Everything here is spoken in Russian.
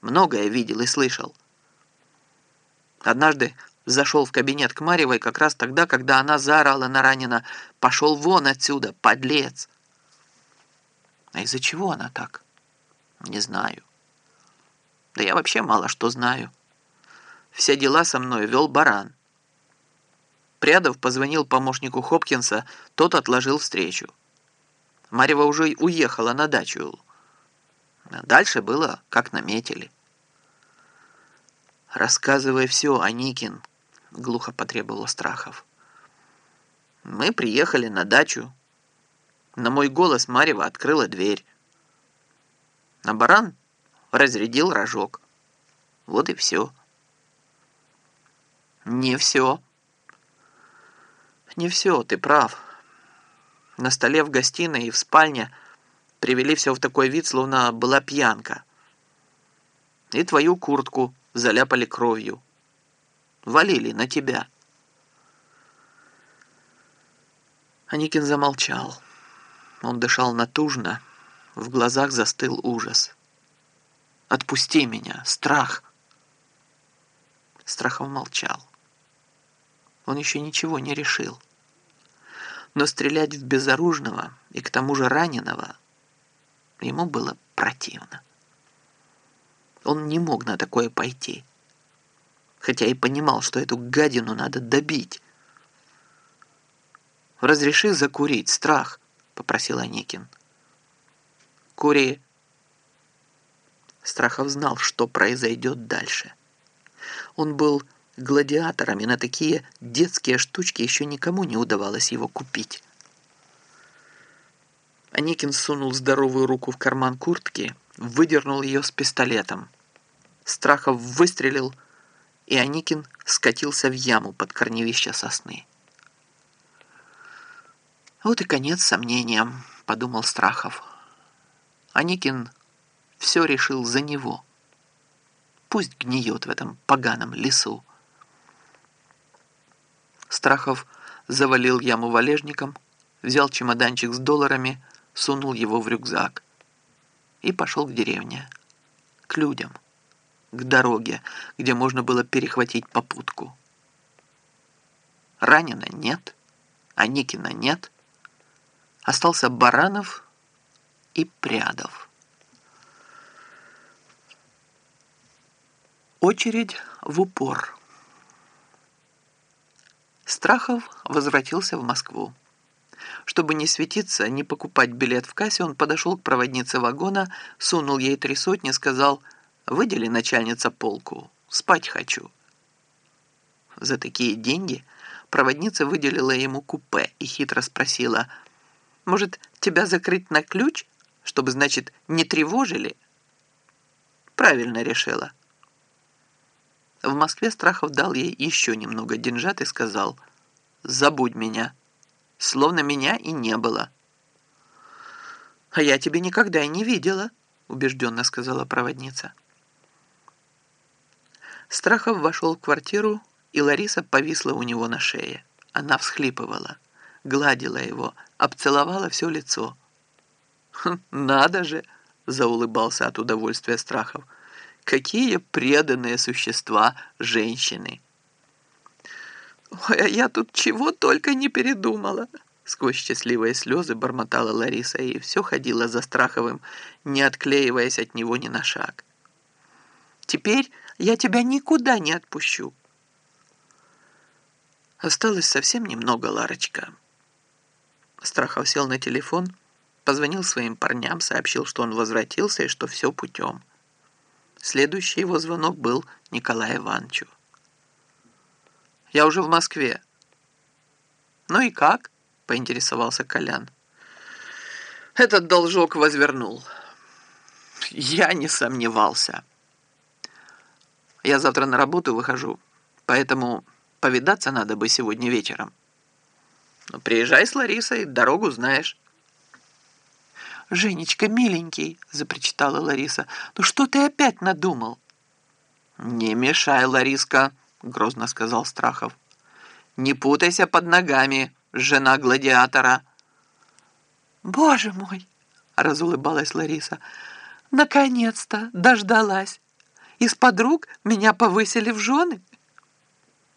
многое видел и слышал. Однажды зашел в кабинет к Марьевой как раз тогда, когда она заорала на Ранина «Пошел вон отсюда, подлец!» А из-за чего она так? Не знаю. Да я вообще мало что знаю. Все дела со мной вел баран. Прядов позвонил помощнику Хопкинса, тот отложил встречу. Марьева уже уехала на дачу. Дальше было, как наметили. «Рассказывай все, Аникин», — глухо потребовал Страхов. «Мы приехали на дачу. На мой голос Марьева открыла дверь. А баран разрядил рожок. Вот и все». «Не все», «Не все, ты прав. На столе в гостиной и в спальне привели все в такой вид, словно была пьянка. И твою куртку заляпали кровью. Валили на тебя». Аникин замолчал. Он дышал натужно, в глазах застыл ужас. «Отпусти меня! Страх!» Страхов молчал. Он еще ничего не решил. Но стрелять в безоружного и к тому же раненого ему было противно. Он не мог на такое пойти, хотя и понимал, что эту гадину надо добить. «Разреши закурить, страх», — попросил Аникин. «Кури». Страхов знал, что произойдет дальше. Он был гладиаторами на такие детские штучки еще никому не удавалось его купить. Аникин сунул здоровую руку в карман куртки, выдернул ее с пистолетом. Страхов выстрелил, и Аникин скатился в яму под корневища сосны. «Вот и конец сомнениям», — подумал Страхов. Аникин все решил за него. Пусть гниет в этом поганом лесу. Страхов завалил яму валежником, взял чемоданчик с долларами, сунул его в рюкзак и пошел к деревне, к людям, к дороге, где можно было перехватить попутку. Ранина нет, а Никина нет. Остался Баранов и Прядов. Очередь в упор. Страхов возвратился в Москву. Чтобы не светиться, не покупать билет в кассе, он подошел к проводнице вагона, сунул ей три сотни, сказал «Выдели, начальница, полку, спать хочу». За такие деньги проводница выделила ему купе и хитро спросила «Может, тебя закрыть на ключ, чтобы, значит, не тревожили?» Правильно решила. В Москве Страхов дал ей еще немного деньжат и сказал «Забудь меня, словно меня и не было». «А я тебя никогда и не видела», убежденно сказала проводница. Страхов вошел в квартиру, и Лариса повисла у него на шее. Она всхлипывала, гладила его, обцеловала все лицо. «Хм, «Надо же!» – заулыбался от удовольствия Страхов – Какие преданные существа женщины! «Ой, а я тут чего только не передумала!» Сквозь счастливые слезы бормотала Лариса и все ходила за Страховым, не отклеиваясь от него ни на шаг. «Теперь я тебя никуда не отпущу!» Осталось совсем немного, Ларочка. Страхов сел на телефон, позвонил своим парням, сообщил, что он возвратился и что все путем. Следующий его звонок был Николаю Ивановичу. «Я уже в Москве». «Ну и как?» – поинтересовался Колян. «Этот должок возвернул». «Я не сомневался». «Я завтра на работу выхожу, поэтому повидаться надо бы сегодня вечером». Ну, приезжай с Ларисой, дорогу знаешь». «Женечка, миленький!» – запричитала Лариса. «Ну что ты опять надумал?» «Не мешай, Лариска!» – грозно сказал Страхов. «Не путайся под ногами, жена гладиатора!» «Боже мой!» – разулыбалась Лариса. «Наконец-то дождалась! из подруг меня повысили в жены.